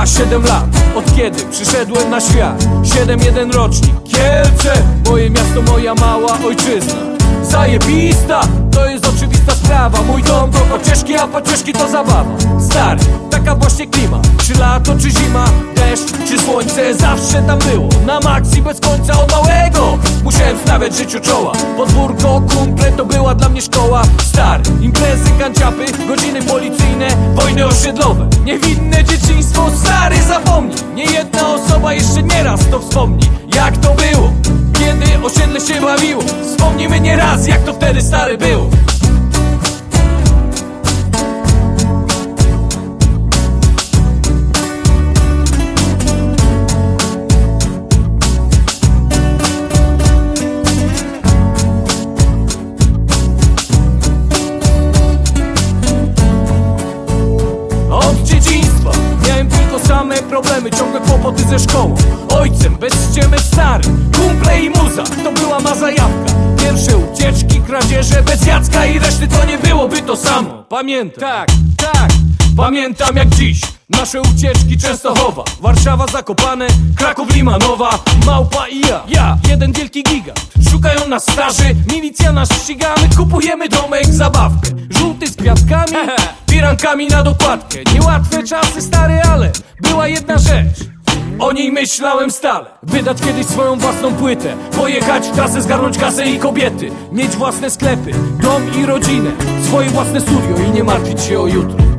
Trwa 7 lat, od kiedy przyszedłem na świat? 7-1 rocznik, Kielce Moje miasto, moja mała ojczyzna. Zajebista, to jest oczywista sprawa. Mój dom to pocieszki, a pocieszki to zabawa. Stary, taka właśnie klima. Czy lato, czy zima, deszcz, czy słońce? Zawsze tam było, na maksi bez końca od małego. Musiałem stawiać życiu czoła. Podwórko, kumple to była dla mnie szkoła. Stary, imprezy, kanciapy, godziny policyjne Wojny osiedlowe, niewinne dzieciństwo Stary, zapomnij, nie jedna osoba jeszcze nieraz to wspomni. Jak to było, kiedy osiedle się bawiło? Wspomnimy nieraz, jak to wtedy stary było ze szkołą Ojcem, bez ściemy stary. Kumple i muza, to była ma zajawka. Pierwsze ucieczki, kradzieże Bez Jacka i reszty to nie byłoby to samo. Pamiętam. Tak, tak. Pamiętam jak dziś. Nasze ucieczki Częstochowa Warszawa Zakopane Kraków Limanowa Małpa i ja. Ja, jeden wielki gigant. Szukają nas starzy Milicja nas ścigamy. Kupujemy domek, zabawkę. Żółty z kwiatkami Pirankami na dokładkę. Niełatwe czasy stare, ale Była jedna rzecz o niej myślałem stale. Wydać kiedyś swoją własną płytę. Pojechać w trasę, zgarnąć kasę i kobiety. Mieć własne sklepy, dom i rodzinę. Swoje własne studio i nie martwić się o jutro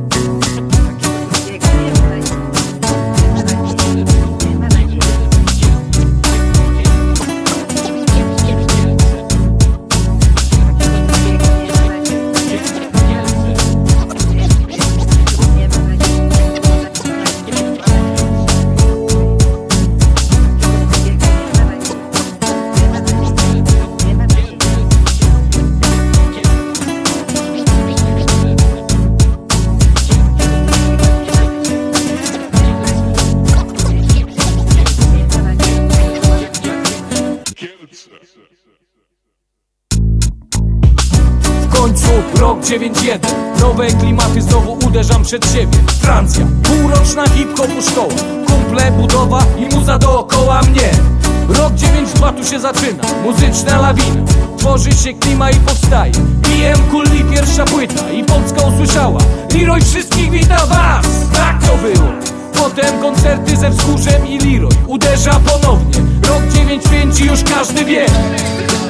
W końcu rok 9-1 Nowe klimaty znowu uderzam przed siebie. Francja, półroczna hip-hopu szkoła Kumple, budowa i muza dookoła mnie. Rok 9-2 tu się zaczyna. Muzyczna lawina. Tworzy się klima i powstaje. BM Kulli pierwsza płyta. I Polska usłyszała. Leroy wszystkich wita was. Tak to było Potem koncerty ze wzgórzem i Leroy. Uderza ponownie. Rok 9-5 i już każdy wie.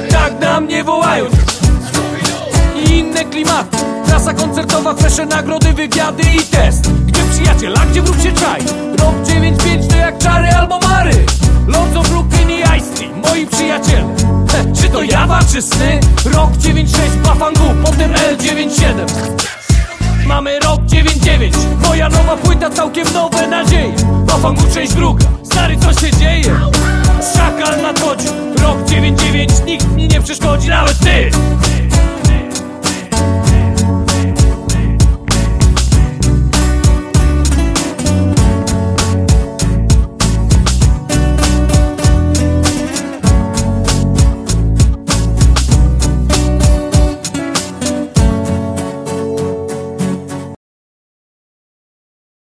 Tak na mnie wołają. I inne klimaty. Trasa koncertowa, fresze nagrody, wywiady i test. Gdzie przyjaciel, a gdzie wróg się czai? Rok 9-5 to jak czary albo mary. Lonzo, Brooklyn i Ice moi przyjaciele. He, Czy to jawa, czy sny? Rok 9-6 Bafangu, potem L9-7 Mamy rok 9-9 Moja nowa płyta, całkiem nowe nadzieje Bafangu, część druga. Stary, co się dzieje? Szakal nadchodzi Rok 9-9 Nikt mi nie przeszkodzi, nawet